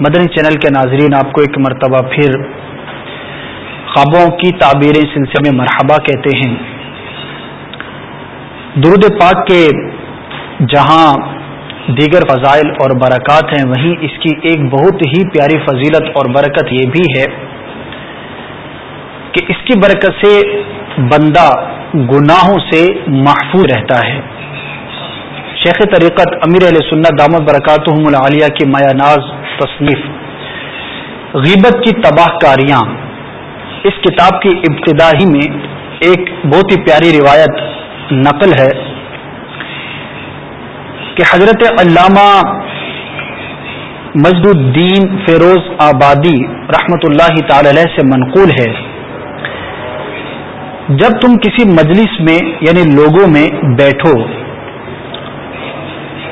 مدنی channel کے ناظرین، آپ کو ایک مرتبہ پھر خوابوں کی تعبیریں سلسلے میں مرحبا کہتے ہیں۔ درود پاک کے جہاں دیگر فضائل اور برکات ہیں، وہیں اس کی ایک بہت ہی پیاری فضیلت اور برکت یہ بھی ہے کہ اس کی برکت سے بندہ گناہوں سے محفوظ رہتا ہے۔ شیخ طریقت امیر علیہ سنت دامت برکاتہم العالیہ کی مایا ناز تصنیف۔ غیبت کی تباہ کاریاں۔ اس کتاب کی ابتدا ہی میں ایک بہت ہی پیاری روایت نقل ہے کہ حضرت علامہ مجد الدین فیروز آبادی رحمت اللہ تعالی علیہ سے منقول ہے۔ جب تم کسی مجلس میں یعنی لوگوں میں بیٹھو،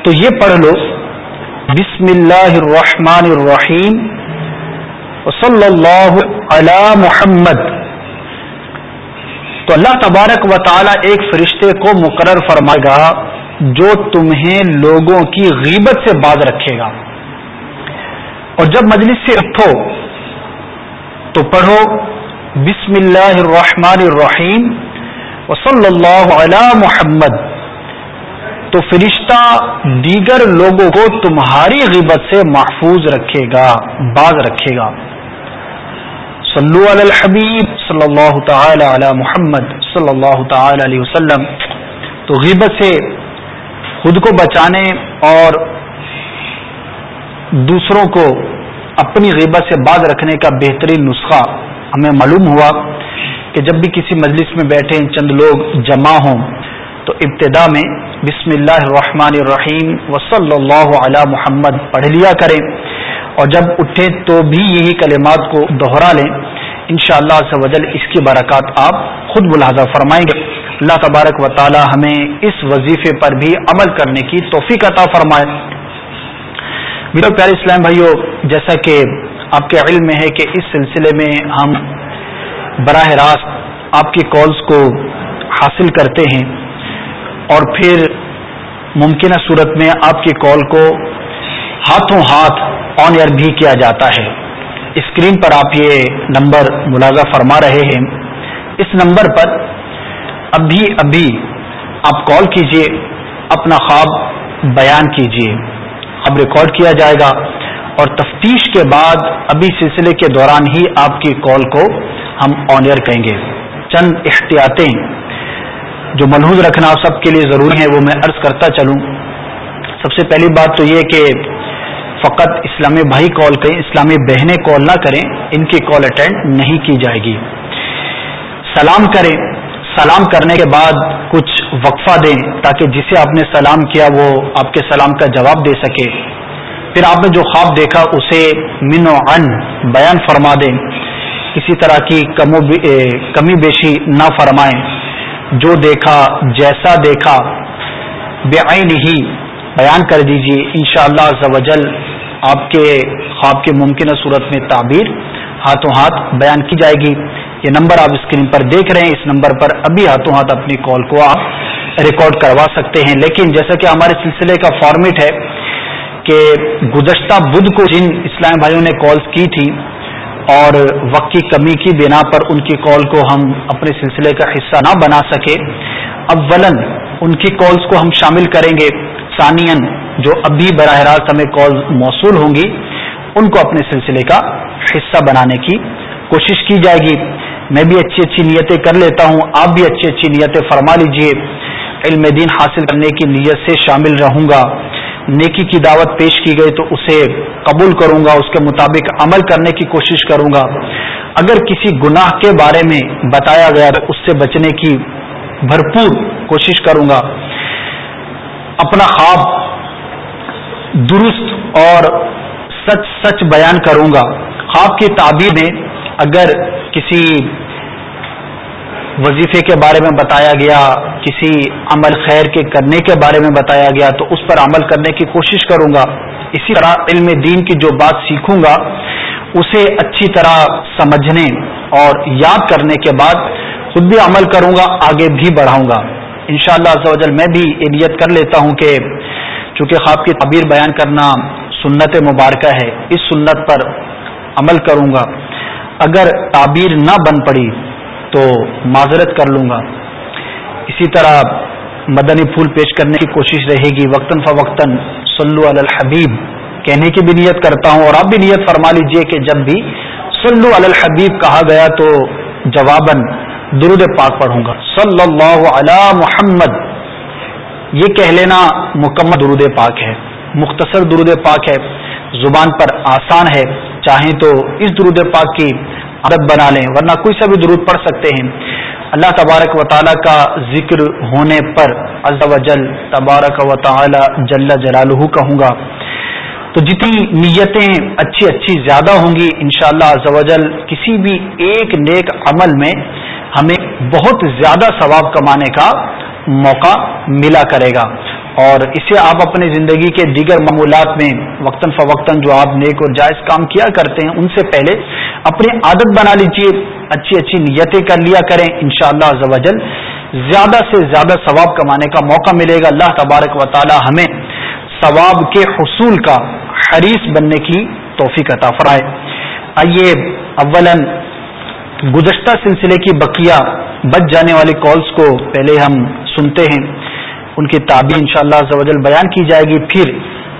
تو یہ پڑھ لو بسم اللہ الرحمن الرحیم صلی اللہ علی محمد. تو اللہ تبارک و تعالی ایک فرشتے کو مقرر فرمائے گا جو تمہیں لوگوں کی غیبت سے باز رکھے گا. اور جب مجلس سے اٹھو تو پڑھو بسم اللہ الرحمن الرحیم وصلی اللہ علی محمد. تو فرشتہ دیگر لوگوں کو تمہاری غیبت سے محفوظ رکھے گا، باز رکھے گا۔ صلو علی الحبیب صلی اللہ تعالی علی محمد صلی اللہ تعالی علیہ وسلم۔ تو غیبت سے خود کو بچانے اور دوسروں کو اپنی غیبت سے باز رکھنے کا بہترین نسخہ ہمیں معلوم ہوا کہ جب بھی کسی مجلس میں بیٹھے چند لوگ جمع ہوں تو ابتدا میں بسم اللہ الرحمن الرحیم وصلی اللہ علی محمد پڑھ لیا کریں اور جب اٹھے تو بھی یہی کلمات کو دوہرا لیں۔ ان شاء اللہ اس کی برکات آپ خود ملاحظہ فرمائیں گے۔ اللہ تبارک و تعالی ہمیں اس وظیفے پر بھی عمل کرنے کی توفیق عطا فرمائے۔ میرے پیارے اسلام بھائیوں جیسا کہ آپ کے علم میں ہے کہ اس سلسلے میں ہم براہ راست آپ کی کالز کو حاصل کرتے ہیں۔ اور پھر ممکنہ صورت میں آپ کی کال کو ہاتھوں ہاتھ آن ایئر بھی کیا جاتا ہے۔ اسکرین پر آپ یہ نمبر ملازہ فرما رہے ہیں۔ اس نمبر پر ابھی ابھی آپ کال کیجیے، اپنا خواب بیان کیجیے۔ اب ریکارڈ کیا جائے گا۔ اور تفتیش کے بعد ابھی سلسلے کے دوران ہی آپ کی کال کو ہم آن ایئر کہیں گے۔ چند احتیاطیں۔ جو ملحوظ رکھنا سب کے لیے ضروری ہے وہ میں عرض کرتا چلوں۔ سب سے پہلی بات تو یہ کہ فقط اسلامی بھائی کال کریں اسلامی بہنیں کال نہ کریں، ان کی کال اٹینڈ نہیں کی جائے گی۔ سلام کریں، سلام کرنے کے بعد کچھ وقفہ دیں تاکہ جسے آپ نے سلام کیا وہ آپ کے سلام کا جواب دے سکے۔ پھر آپ نے جو خواب دیکھا، اسے من و ان بیان فرما دیں۔ کسی طرح کی کمی بیشی نہ فرمائیں۔ جو دیکھا جیسا دیکھا بے آئین ہی بیان کر دیجیے ان شاء اللہ آپ کے خواب کے ممکنہ صورت میں تعبیر ہاتھوں ہاتھ بیان کی جائے گی۔ یہ نمبر آپ اسکرین پر دیکھ رہے ہیں، اس نمبر پر ابھی ہاتھوں ہاتھ اپنی کال کو آپ ریکارڈ کروا سکتے ہیں۔ لیکن جیسا کہ ہمارے سلسلے کا فارمیٹ ہے کہ گزشتہ بدھ کو جن اسلام بھائیوں نے کالز کی تھی اور وقت کی کمی کی بنا پر ان کی کال کو ہم اپنے سلسلے کا حصہ نہ بنا سکے۔ اولن ان کی کالز کو ہم شامل کریں گے۔ ثانین جو ابھی براہ راست ہمیں کال موصول ہوں گی، ان کو اپنے سلسلے کا حصہ بنانے کی کوشش کی جائے گی۔ میں بھی اچھی اچھی نیتیں کر لیتا ہوں۔ آپ بھی اچھی اچھی نیتیں فرما لیجیے۔ علم دین حاصل کرنے کی نیت سے شامل رہوں گا۔ نیکی کی دعوت پیش کی گئی تو اسے قبول کروں گا، اس کے مطابق عمل کرنے کی کوشش کروں گا۔ اگر کسی گناہ کے بارے میں بتایا گیا تو اس سے بچنے کی بھرپور کوشش کروں گا۔ اپنا خواب درست اور سچ سچ بیان کروں گا۔ خواب کی تعبیر میں اگر کسی وظیفے کے بارے میں بتایا گیا، کسی عمل خیر کے کرنے کے بارے میں بتایا گیا، تو اس پر عمل کرنے کی کوشش کروں گا۔ اسی طرح علم دین کی جو بات سیکھوں گا، اسے اچھی طرح سمجھنے اور یاد کرنے کے بعد خود بھی عمل کروں گا، آگے بھی بڑھاؤں گا۔ ان شاء اللہ میں بھی یہ نیت کر لیتا ہوں کہ چونکہ خواب کی تعبیر بیان کرنا سنت مبارکہ ہے، اس سنت پر عمل کروں گا۔ اگر تعبیر نہ بن پڑی تو معذرت کر لوں گا۔ اسی طرح مدنی پھول پیش کرنے کی کوشش رہے گی۔ وقتاً فوقتاً صلو علی الحبیب۔ کہنے کی بھی نیت کرتا ہوں اور آپ بھی نیت فرما لیجیے کہ جب بھی صلو علی الحبیب کہا گیا تو جواباً درود پاک پڑھوں گا۔ صلی اللہ علی محمد۔ یہ کہہ لینا مکمل درود پاک ہے۔ مختصر درود پاک ہے۔ زبان پر آسان ہے۔ چاہیں تو اس درود پاک کی عادت بنا لیں، ورنہ کوئی سا بھی درود پڑھ سکتے ہیں۔ اللہ تبارک و تعالیٰ کا ذکر ہونے پر عز و جل تبارک و تعالی جل جلالہ کہوں گا۔ تو جتنی نیتیں اچھی اچھی زیادہ ہوں گی، انشاءاللہ شاء اللہ کسی بھی ایک نیک عمل میں ہمیں بہت زیادہ ثواب کمانے کا موقع ملا کرے گا۔ اور اسے آپ اپنی زندگی کے دیگر معمولات میں وقتاً فوقتاً جو آپ نیک اور جائز کام کیا کرتے ہیں، ان سے پہلے اپنی عادت بنا لیجیے اچھی اچھی نیتیں کر لیا کریں ان شاء اللہ زیادہ سے زیادہ ثواب کمانے کا موقع ملے گا۔ اللہ تبارک و تعالی ہمیں ثواب کے حصول کا حریث بننے کی توفیق عطا فرائے آئیے اولا گزشتہ سلسلے کی بقیہ بچ جانے والی کالز کو پہلے ہم سنتے ہیں۔ ان کی تعبیر ان شاء اللہ بیان کی جائے گی، پھر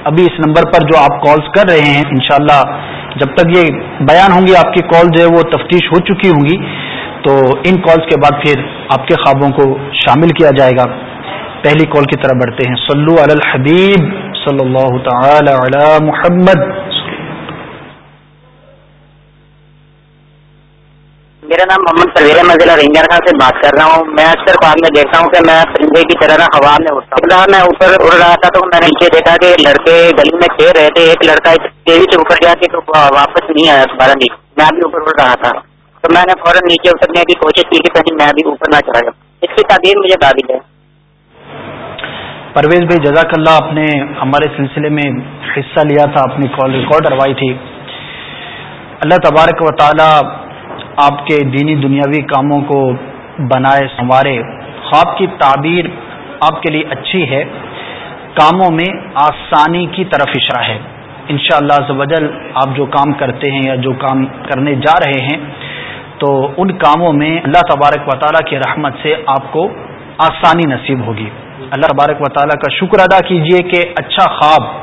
ابھی اس نمبر پر جو آپ کالز کر رہے ہیں، انشاءاللہ جب تک یہ بیان ہوں گی آپ کی کال جو ہے وہ تفتیش ہو چکی ہوں گی۔ تو ان کالز کے بعد پھر آپ کے خوابوں کو شامل کیا جائے گا۔ پہلی کال کی طرح بڑھتے ہیں۔ صلو علی الحبیب صلی اللہ تعالی علی محمد میرا نام محمد سویر مزلہ رنگر خان سے بات کر رہا ہوں۔ میں اکثر بعد میں دیکھتا ہوں کہ میں پرندے کی طرح ہوا میں اٹھتا ہوں۔ میں اوپر اڑ رہا تھا تو میں نے نیچے دیکھا کہ لڑکے گلی میں کھیل رہے تھے۔ ایک لڑکا تیزی سے اوپر گیا کہ تو واپس نہیں آیا دوبارہ نہیں۔ میں بھی اوپر اڑ رہا تھا۔ تو میں نے فوراً نیچے اترنے کی کوشش کی کہ کہیں میں بھی اوپر نہ چڑھا جاؤں۔ اس کی تعبیر مجھے قابل ہے پرویز بھائی جزاک اللہ آپ نے ہمارے سلسلے میں حصہ لیا تھا، اپنی کال ریکارڈ کروائی تھی۔ اللہ تبارک و تعالی آپ کے دینی دنیاوی کاموں کو بنائے، سنوارے، خواب کی تعبیر آپ کے لیے اچھی ہے۔ کاموں میں آسانی کی طرف اشارہ ہے۔ ان شاء اللہ آپ جو کام کرتے ہیں یا جو کام کرنے جا رہے ہیں، تو ان کاموں میں اللہ تبارک و تعالیٰ کی رحمت سے آپ کو آسانی نصیب ہوگی۔ اللہ تبارک و تعالیٰ کا شکر ادا کیجیے کہ اچھا خواب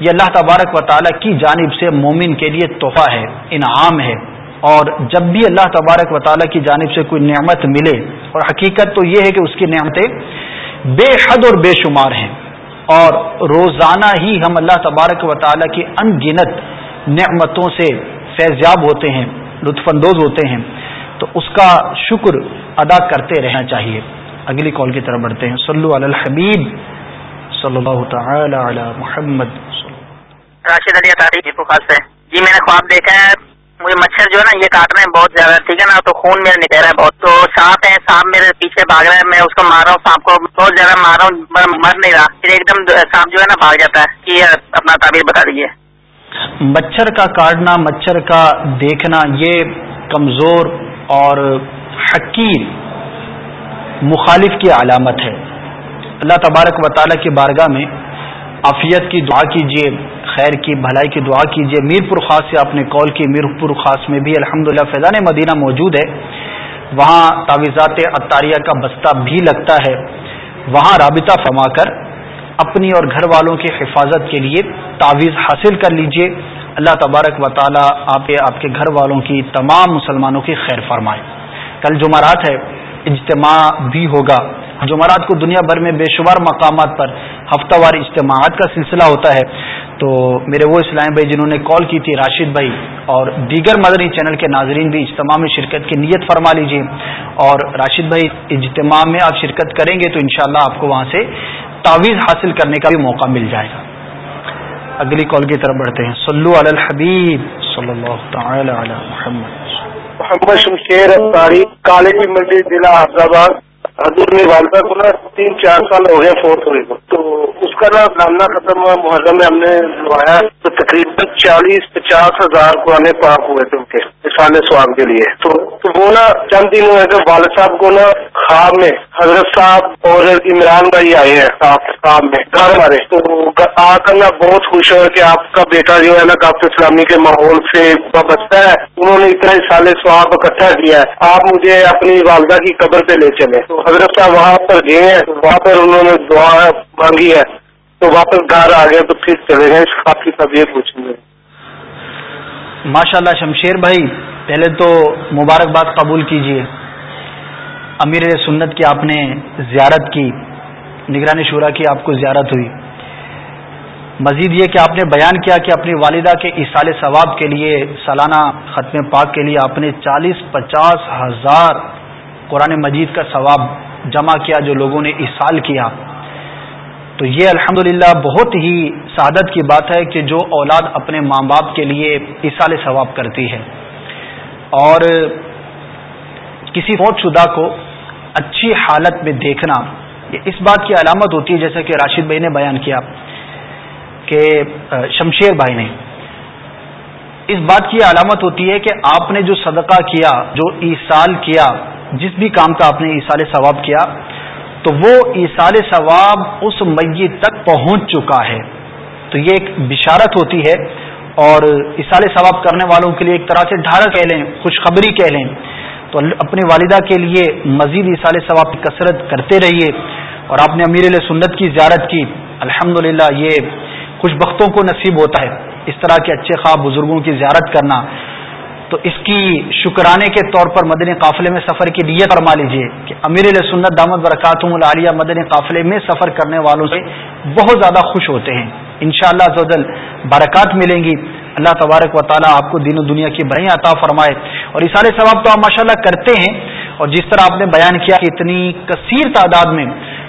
یہ اللہ تبارک و تعالیٰ کی جانب سے مومن کے لیے تحفہ ہے، انعام ہے۔ اور جب بھی اللہ تبارک و تعالیٰ کی جانب سے کوئی نعمت ملے، اور حقیقت تو یہ ہے کہ اس کی نعمتیں بے حد اور بے شمار ہیں۔ اور روزانہ ہی ہم اللہ تبارک و تعالیٰ کی ان گنت نعمتوں سے فیضیاب ہوتے ہیں، لطف اندوز ہوتے ہیں۔ تو اس کا شکر ادا کرتے رہنا چاہیے۔ اگلی کال کی طرف بڑھتے ہیں۔ صلو علی الحبیب صلی اللہ تعالی علی محمد راشد علی جی, جی میں نے خواب دیکھا ہے۔ مجھے مچھر جو ہے نا، یہ کاٹ رہے ہیں بہت زیادہ، ٹھیک ہے نا؟ تو خون میرا نکل رہا ہے بہت۔ تو سانپ ہے، سانپ میرے پیچھے بھاگ رہا ہے، میں اس کو مار رہا ہوں، سانپ کو بہت زیادہ مار رہا ہوں مر نہیں رہا۔ پھر ایک دم سانپ جو ہے نا، بھاگ جاتا ہے۔ یہ اپنا تعبیر بتا دیجیے مچھر کا کاٹنا، مچھر کا دیکھنا، یہ کمزور اور حقیر، مخالف کی علامت ہے۔ اللہ تبارک و تعالیٰ کی بارگاہ میں عافیت کی دعا کیجیے خیر کی، بھلائی کی دعا کیجیے میر پور خاص سے آپ نے کال کی میر پور خاص میں بھی الحمد للہ فیضان مدینہ موجود ہے۔ وہاں تعویذات اطاریہ کا بستہ بھی لگتا ہے۔ وہاں رابطہ فرما کر اپنی اور گھر والوں کی حفاظت کے لیے تعویذ حاصل کر لیجیے اللہ تبارک و تعالیٰ آپ آپ کے گھر والوں کی، تمام مسلمانوں کی خیر فرمائے۔ کل جمعرات ہے، اجتماع بھی ہوگا۔ جمعرات کو دنیا بھر میں بے شمار مقامات پر ہفتہ وار اجتماعات کا سلسلہ ہوتا ہے۔ تو میرے وہ اسلام بھائی جنہوں نے کال کی تھی، راشد بھائی اور دیگر مدنی چینل کے ناظرین بھی اجتماع میں شرکت کی نیت فرما لیجیے اور راشد بھائی، اجتماع میں آپ شرکت کریں گے تو انشاءاللہ شاء آپ کو وہاں سے تعویذ حاصل کرنے کا بھی موقع مل جائے گا۔ اگلی کال کی طرف بڑھتے ہیں۔ سلو الحبیب صلی اللہ تعالی علی محمد۔ محمد شمشیر اختاری ضلع حیدرآباد حضور نے والدہ کو نا تین چار سال ہو گیا فورتھ ہوئے کو۔ تو اس کا نا سامنا ختم ہوا۔ محرم میں ہم نے لوایا تو تقریباً چالیس پچاس ہزار قرآن پاک ہوئے تھے ان کے سال سواب کے لیے۔ تو وہ نا چند دن ہوئے تھے۔ والد صاحب کو نا خواب میں حضرت صاحب اور عمران بھائی آئے ہیں خواب میں۔ گھر ہمارے۔ تو آ کر نا بہت خوش ہو کہ آپ کا بیٹا جو ہے نا کافی اسلامی کے ماحول سے بچتا ہے۔ انہوں نے اتنا سال سواب اکٹھا کیا ہے۔ آپ مجھے اپنی والدہ کی قبر پہ لے چلے۔ تو حضرت صاحب وہاں پر گئے ہیں وہاں پر انہوں نے دعا مانگی ہے، تو واپس گھر آ گئے، تو پھر چلے گئے، آپ کی طبیعت پوچھیں گے ماشاء اللہ شمشیر بھائی، پہلے تو مبارکباد قبول کیجیے امیر سنت کی آپ نے زیارت کی نگرانی شورا کی آپ کو زیارت ہوئی۔ مزید یہ کہ آپ نے بیان کیا کہ اپنی والدہ کے اصال ثواب کے لیے سالانہ ختم پاک کے لیے آپ نے چالیس پچاس ہزار قرآن مجید کا ثواب جمع کیا جو لوگوں نے اصال کیا۔ تو یہ الحمد بہت ہی سعادت کی بات ہے کہ جو اولاد اپنے ماں باپ کے لیے اصال ثواب کرتی ہے۔ اور کسی فوج شدہ کو اچھی حالت میں دیکھنا، یہ اس بات کی علامت ہوتی ہے جیسا کہ راشد بھائی نے بیان کیا کہ شمشیر بھائی نے۔ اس بات کی علامت ہوتی ہے کہ آپ نے جو صدقہ کیا، جو ایسال کیا جس بھی کام کا آپ نے ایسال ثواب کیا، تو وہ ایسال ثواب اس میت تک پہنچ چکا ہے۔ تو یہ ایک بشارت ہوتی ہے اور اصال ثواب کرنے والوں کے لیے ایک طرح سے ڈھارا کہہ لیں، خوشخبری کہہ لیں۔ تو اپنی والدہ کے لیے مزید اصال ثواب کی کثرت کرتے رہیے۔ اور آپ نے امیر علیہ سنت کی زیارت کی الحمد یہ خوش بختوں کو نصیب ہوتا ہے۔ اس طرح کے اچھے خواب بزرگوں کی زیارت کرنا تو اس کی شکرانے کے طور پر مدنی قافلے میں سفر کی نیت فرما لیجیے کہ امیر سنت دامد برکاتم العالیہ مدنی قافلے میں سفر کرنے والوں سے بہت زیادہ خوش ہوتے ہیں۔ انشاءاللہ شاء اللہ برکات ملیں گی۔ اللہ تبارک و تعالیٰ آپ کو دین و دنیا کی بڑھیا عطا فرمائے۔ اور سارے ثواب تو آپ ماشاء کرتے ہیں۔ اور جس طرح آپ نے بیان کیا کہ اتنی کثیر تعداد میں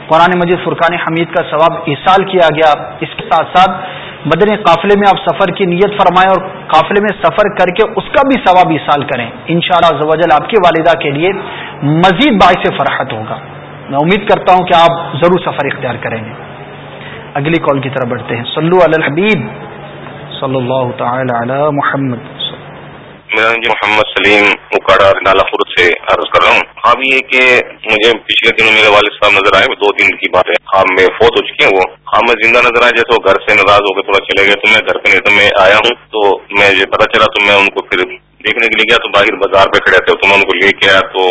قرآن مجید فرقان حمید کا ثواب اصال کیا گیا، اس کے ساتھ ساتھ مدن قافلے میں آپ سفر کی نیت فرمائیں اور قافلے میں سفر کر کے اس کا بھی ثواب سال کریں۔ ان شاء اللہ آپ کی والدہ کے لیے مزید باعث فرحت ہوگا۔ میں امید کرتا ہوں کہ آپ ضرور سفر اختیار کریں گے۔ اگلی کال کی طرف بڑھتے ہیں۔ سلو الحبیب، صلی اللہ تعالی علی محمد۔ میرا نام جی محمد سلیم اکاڑا نالا خورد سے عرض کر رہا ہوں۔ خواب یہ کہ مجھے پچھلے دنوں میرے والد صاحب نظر آئے دو دن کی بات ہے۔ خواب میں فوت ہو چکی ہیں وہ۔ خواب میں زندہ نظر آئے، جیسے وہ گھر سے ناراض ہو کے تھوڑا چلے گئے، تو میں گھر پہ نہیں تو میں آیا ہوں۔ تو میں یہ پتا چلا، تو میں ان کو پھر دیکھنے کے لیے گیا۔ تو باہر بازار پہ کھڑے تھے، تو میں ان کو لے کے آیا۔ تو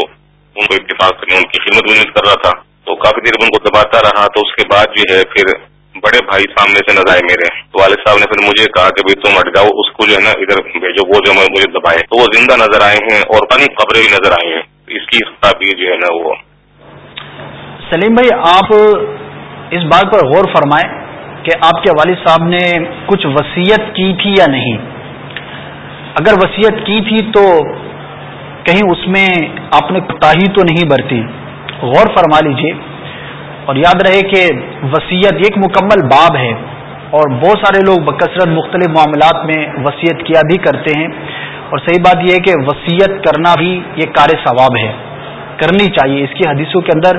ان کو اتفاق سے میں ان کی خدمت ونت کر رہا تھا۔ تو کافی دیر ان کو دباتا رہا۔ تو اس کے بعد جو ہے، پھر بڑے بھائی سامنے سے نظر آئے میرے۔ تو والد صاحب نے پھر مجھے کہا کہ تم ہٹ جاؤ، اس کو جو ہے نا ادھر بھیجو، وہ جو مجھے دبائے۔ تو وہ زندہ نظر آئے ہیں اور پانی قبریں بھی نظر آئی ہیں۔ اس کی تعبیر جو ہے نا وہ۔ سلیم بھائی، آپ اس بات پر غور فرمائیں کہ آپ کے والد صاحب نے کچھ وسیعت کی تھی یا نہیں۔ اگر وسیعت کی تھی تو کہیں اس میں آپ نے کوتا تو نہیں برتی۔ غور فرما لیجیے اور یاد رہے کہ وسیعت ایک مکمل باب ہے اور بہت سارے لوگ بکثرت مختلف معاملات میں وسیعت کیا بھی کرتے ہیں اور صحیح بات یہ ہے کہ وسیعت کرنا بھی یہ کار ثواب ہے، کرنی چاہیے۔ اس کی حدیثوں کے اندر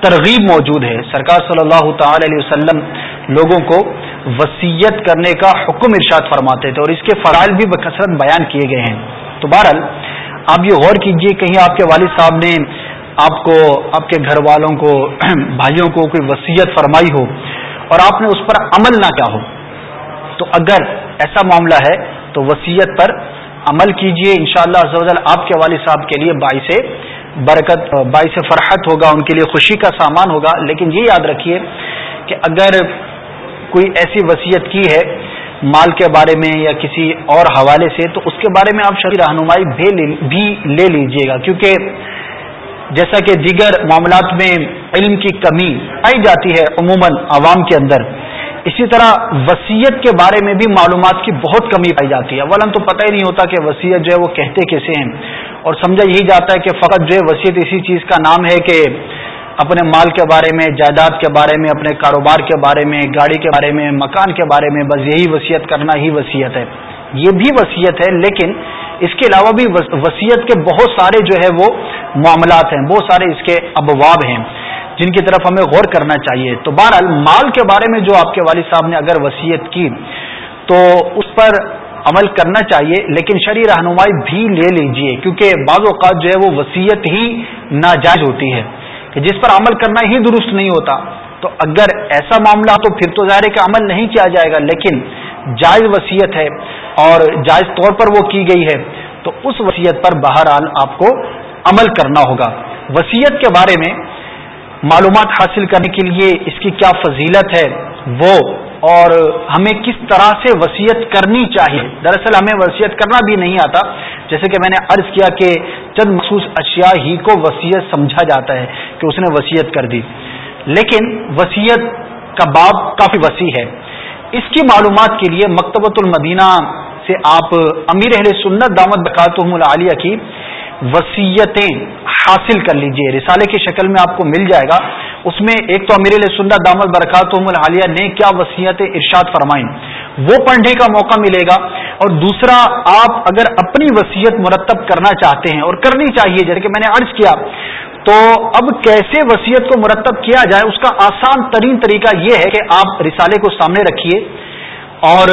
ترغیب موجود ہے۔ سرکار صلی اللہ تعالی علیہ وسلم لوگوں کو وسیعت کرنے کا حکم ارشاد فرماتے تھے اور اس کے فرائض بھی بکثرت بیان کیے گئے ہیں۔ تو بہرحال آپ یہ غور کیجیے، کہیں آپ کے والد صاحب نے آپ کو، آپ کے گھر والوں کو، بھائیوں کو کوئی وصیت فرمائی ہو اور آپ نے اس پر عمل نہ کیا ہو، تو اگر ایسا معاملہ ہے تو وسیعت پر عمل کیجیے۔ انشاءاللہ شاء اللہ آپ کے والد صاحب کے لیے باعث برکت، باعث فرحت ہوگا، ان کے لیے خوشی کا سامان ہوگا۔ لیکن یہ یاد رکھیے کہ اگر کوئی ایسی وصیت کی ہے مال کے بارے میں یا کسی اور حوالے سے، تو اس کے بارے میں آپ شرح رہنمائی بھی لے لیجیے گا۔ کیونکہ جیسا کہ دیگر معاملات میں علم کی کمی پائی جاتی ہے عموماً عوام کے اندر، اسی طرح وسیعت کے بارے میں بھی معلومات کی بہت کمی پائی جاتی ہے۔ اول تو پتہ ہی نہیں ہوتا کہ وسیعت جو ہے وہ کہتے کیسے ہیں۔ اور سمجھا یہی جاتا ہے کہ فقط جو ہے وسیعت اسی چیز کا نام ہے کہ اپنے مال کے بارے میں، جائیداد کے بارے میں، اپنے کاروبار کے بارے میں، گاڑی کے بارے میں، مکان کے بارے میں، بس یہی وصیت کرنا ہی وصیت ہے۔ یہ بھی وصیت ہے، لیکن اس کے علاوہ بھی وصیت کے بہت سارے جو ہے وہ معاملات ہیں، بہت سارے اس کے ابواب ہیں جن کی طرف ہمیں غور کرنا چاہیے۔ تو بہرحال مال کے بارے میں جو آپ کے والد صاحب نے اگر وصیت کی، تو اس پر عمل کرنا چاہیے، لیکن شرع رہنمائی بھی لے لیجیے، کیونکہ بعض اوقات جو ہے وہ وصیت ہی ناجائز ہوتی ہے، کہ جس پر عمل کرنا ہی درست نہیں ہوتا۔ تو اگر ایسا معاملہ تو پھر تو ظاہر ہے کہ عمل نہیں کیا جائے گا، لیکن جائز وصیت ہے اور جائز طور پر وہ کی گئی ہے، تو اس وصیت پر بہرحال آپ کو عمل کرنا ہوگا۔ وصیت کے بارے میں معلومات حاصل کرنے کے لیے اس کی کیا فضیلت ہے، وہ اور ہمیں کس طرح سے وصیت کرنی چاہیے۔ دراصل ہمیں وصیت کرنا بھی نہیں آتا، جیسے کہ میں نے عرض کیا کہ چند مخصوص اشیاء ہی کو وصیت سمجھا جاتا ہے کہ اس نے وصیت کر دی۔ لیکن وصیت کا باب کافی وسیع ہے۔ اس کی معلومات کے لیے مکتبۃ المدینہ سے آپ امیر اہل سنت دامت بکاتم العالیہ کی وسیعتیں حاصل کر لیجیے۔ رسالے کی شکل میں آپ کو مل جائے گا۔ اس میں ایک تو امیر سنت دامت برکات العالیہ نے کیا وسیعت ارشاد فرمائیں۔ وہ پڑھنے کا موقع ملے گا۔ اور دوسرا، آپ اگر اپنی وسیعت مرتب کرنا چاہتے ہیں اور کرنی چاہیے، جیسے کہ میں نے عرض کیا تو اب کیسے وسیعت کو مرتب کیا جائے، اس کا آسان ترین طریقہ یہ ہے کہ آپ رسالے کو سامنے رکھیے۔ اور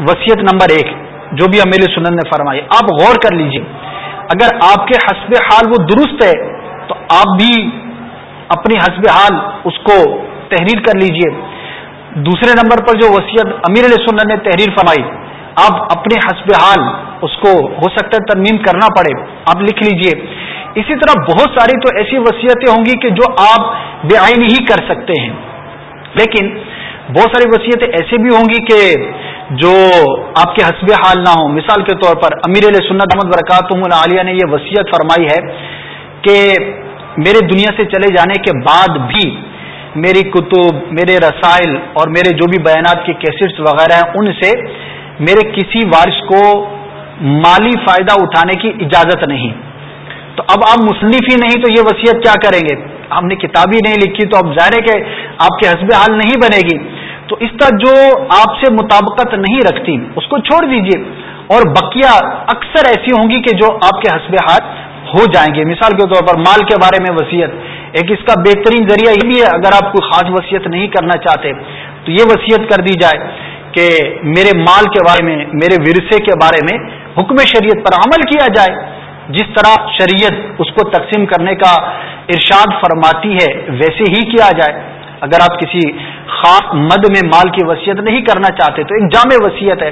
وسیعت نمبر ایک، جو بھی امیر سنت نے فرمائی، آپ غور کر لیجیے اگر آپ کے حسب حال وہ درست ہے، تو آپ بھی اپنی حسب حال اس کو تحریر کر لیجیے۔ دوسرے نمبر پر جو وسیعت امیر علیہ سنت نے تحریر فرمائی، آپ اپنے حسب حال اس کو ہو سکتا ہے ترمیم کرنا پڑے۔ آپ لکھ لیجیے۔ اسی طرح بہت ساری تو ایسی وصیتیں ہوں گی کہ جو آپ بے آئین ہی کر سکتے ہیں۔ لیکن بہت ساری وصیتیں ایسے بھی ہوں گی کہ جو آپ کے حسب حال نہ ہوں۔ مثال کے طور پر امیر علیہ سنت احمد برکات عالیہ نے یہ وصیت فرمائی ہے کہ میرے دنیا سے چلے جانے کے بعد بھی میری کتب، میرے رسائل اور میرے جو بھی بیانات کے کیسٹس وغیرہ ہیں، ان سے میرے کسی وارث کو مالی فائدہ اٹھانے کی اجازت نہیں۔ تو اب آپ مصنف ہی نہیں تو یہ وصیت کیا کریں گے؟ ہم نے کتاب ہی نہیں لکھی تو اب ظاہر ہے کہ آپ کے حسب حال نہیں بنے گی۔ تو اس کا جو آپ سے مطابقت نہیں رکھتی، اس کو چھوڑ دیجیے۔ اور بقیہ اکثر ایسی ہوں گی کہ جو آپ کے حسب ہاتھ ہو جائیں گے۔ مثال کے طور پر مال کے بارے میں وصیت۔ ایک اس کا بہترین ذریعہ یہ بھی ہے، اگر آپ کوئی خاص وصیت نہیں کرنا چاہتے، تو یہ وصیت کر دی جائے کہ میرے مال کے بارے میں، میرے ورثے کے بارے میں حکم شریعت پر عمل کیا جائے، جس طرح شریعت اس کو تقسیم کرنے کا ارشاد فرماتی ہے، ویسے ہی کیا جائے۔ اگر آپ کسی خاص مد میں مال کی وصیت نہیں کرنا چاہتے، تو ایک جامع وصیت ہے۔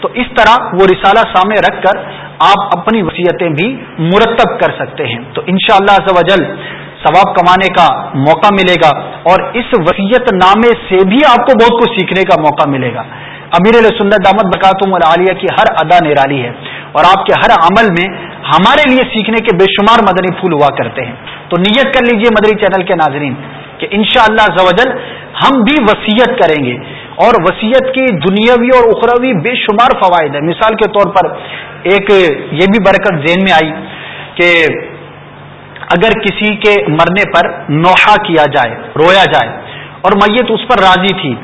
تو اس طرح وہ رسالہ سامنے رکھ کر آپ اپنی وصیتیں بھی مرتب کر سکتے ہیں۔ تو انشاءاللہ شاء اللہ ثواب کمانے کا موقع ملے گا اور اس وصیت نامے سے بھی آپ کو بہت کچھ سیکھنے کا موقع ملے گا۔ امیر علیہ سنت دامت بکاتم العالیہ کی ہر ادا نرالی ہے اور آپ کے ہر عمل میں ہمارے لیے سیکھنے کے بے شمار مدنی پھول ہوا کرتے ہیں۔ تو نیت کر لیجیے مدنی چینل کے ناظرین کہ انشاءاللہ شاء اللہ ہم بھی وسیعت کریں گے اور وسیعت کی دنیاوی اور اخروی بے شمار فوائد ہیں۔ مثال کے طور پر ایک یہ بھی برکت ذہن میں آئی کہ اگر کسی کے مرنے پر نوحہ کیا جائے، رویا جائے اور میت اس پر راضی تھی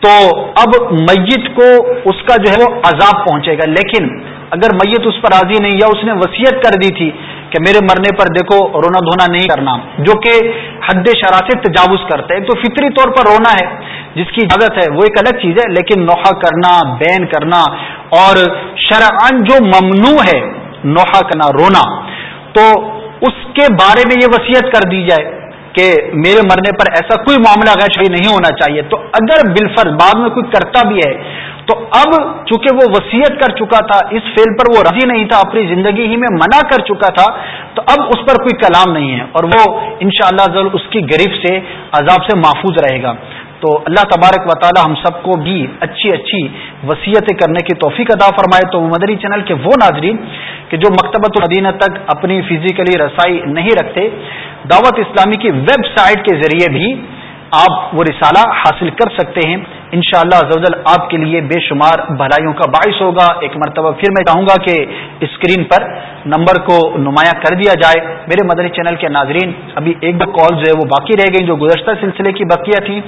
تو اب میت کو اس کا جو ہے وہ عذاب پہنچے گا۔ لیکن اگر میت اس پر راضی نہیں یا اس نے وسیعت کر دی تھی کہ میرے مرنے پر دیکھو رونا دھونا نہیں کرنا، جو کہ حد شرح سے تجاوز کرتا ہے، تو فطری طور پر رونا ہے، جس کی اجازت ہے، وہ ایک الگ چیز ہے۔ لیکن نوحہ کرنا، بین کرنا اور شرعن جو ممنوع ہے، نوحہ کرنا، رونا، تو اس کے بارے میں یہ وصیت کر دی جائے۔ کہ میرے مرنے پر ایسا کوئی معاملہ غیر شہری نہیں ہونا چاہیے۔ تو اگر بالفر بعد میں کوئی کرتا بھی ہے، تو اب چونکہ وہ وسیعت کر چکا تھا، اس فیل پر وہ راضی نہیں تھا، اپنی زندگی ہی میں منع کر چکا تھا، تو اب اس پر کوئی کلام نہیں ہے۔ اور وہ انشاءاللہ شاء اللہ اس کی غریب سے، عذاب سے محفوظ رہے گا۔ تو اللہ تبارک و تعالی ہم سب کو بھی اچھی اچھی وصیتیں کرنے کی توفیق ادا فرمائے۔ تو مدری چینل کے وہ ناظرین کہ جو مکتبۃ المدینہ تک اپنی فزیکلی رسائی نہیں رکھتے، دعوت اسلامی کی ویب سائٹ کے ذریعے بھی آپ وہ رسالہ حاصل کر سکتے ہیں۔ انشاءاللہ شاء اللہ آپ کے لیے بے شمار بھلائیوں کا باعث ہوگا۔ ایک مرتبہ پھر میں چاہوں گا کہ اسکرین پر نمبر کو نمایاں کر دیا جائے۔ میرے مدنی چینل کے ناظرین، ابھی ایک دو کال جو ہے وہ باقی رہ گئی جو گزشتہ سلسلے کی بقیہ تھی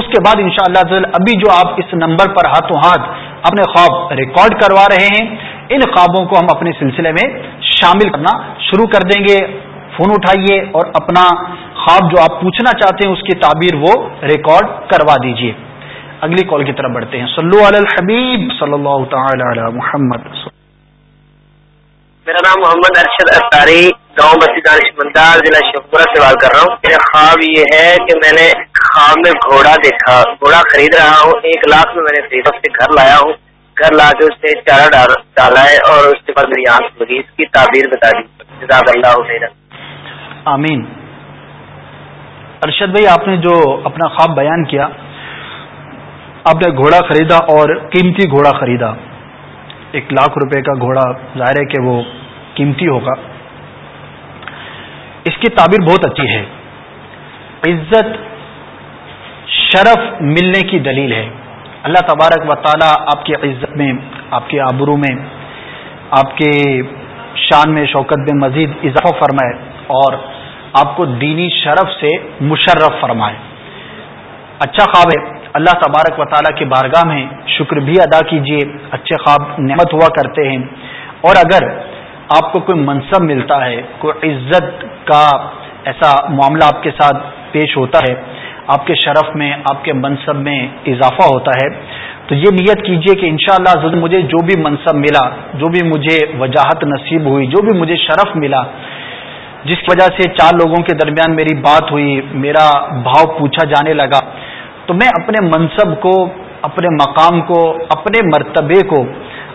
اس کے بعد انشاءاللہ شاء اللہ ابھی جو آپ اس نمبر پر ہاتھوں ہاتھ اپنے خواب ریکارڈ کروا رہے ہیں ان خوابوں کو ہم اپنے سلسلے میں شامل کرنا شروع کر دیں گے۔ فون اٹھائیے اور اپنا خواب جو آپ پوچھنا چاہتے ہیں، اس کی تعبیر وہ ریکارڈ کروا دیجیے۔ اگلی کال کی طرف بڑھتے ہیں۔ صلو علی الحبیب صلی اللہ تعالی علی محمد۔ میرا نام محمد ارشد اختاری، گاؤں بسی دانش مندار ضلع شیخپورہ سے بات کر رہا ہوں۔ میرا خواب یہ ہے کہ میں نے خواب میں گھوڑا دیکھا، گھوڑا خرید رہا ہوں۔ ایک لاکھ میں میں نے خریدا سے گھر لایا ہوں۔ گھر لا کے اس سے چارہ ڈالا ہے اور اس کے بعد میری آنکھ لگی اس کی تعبیر بتا دی۔ جزاک اللہ میرا آمین۔ ارشد بھائی، آپ نے جو اپنا خواب بیان کیا، آپ نے گھوڑا خریدا اور قیمتی گھوڑا خریدا۔ ایک لاکھ روپے کا گھوڑا، ظاہر ہے کہ وہ قیمتی ہوگا۔ اس کی تعبیر بہت اچھی ہے۔ عزت، شرف ملنے کی دلیل ہے۔ اللہ تبارک و تعالی آپ کی عزت میں، آپ کے آبرو میں، آپ کے شان میں، شوکت میں مزید اضافہ فرمائے اور آپ کو دینی شرف سے مشرف فرمائے۔ اچھا خواب ہے، اللہ تبارک و تعالیٰ کی بارگاہ میں شکر بھی ادا کیجیے اچھے خواب نعمت ہوا کرتے ہیں۔ اور اگر آپ کو کوئی منصب ملتا ہے، کوئی عزت کا ایسا معاملہ آپ کے ساتھ پیش ہوتا ہے آپ کے شرف میں، آپ کے منصب میں اضافہ ہوتا ہے۔ تو یہ نیت کیجیے کہ انشاءاللہ شاء مجھے جو بھی منصب ملا، جو بھی مجھے وجاہت نصیب ہوئی، جو بھی مجھے شرف ملا، جس وجہ سے چار لوگوں کے درمیان میری بات ہوئی، میرا بھاؤ پوچھا جانے لگا، تو میں اپنے منصب کو، اپنے مقام کو، اپنے مرتبے کو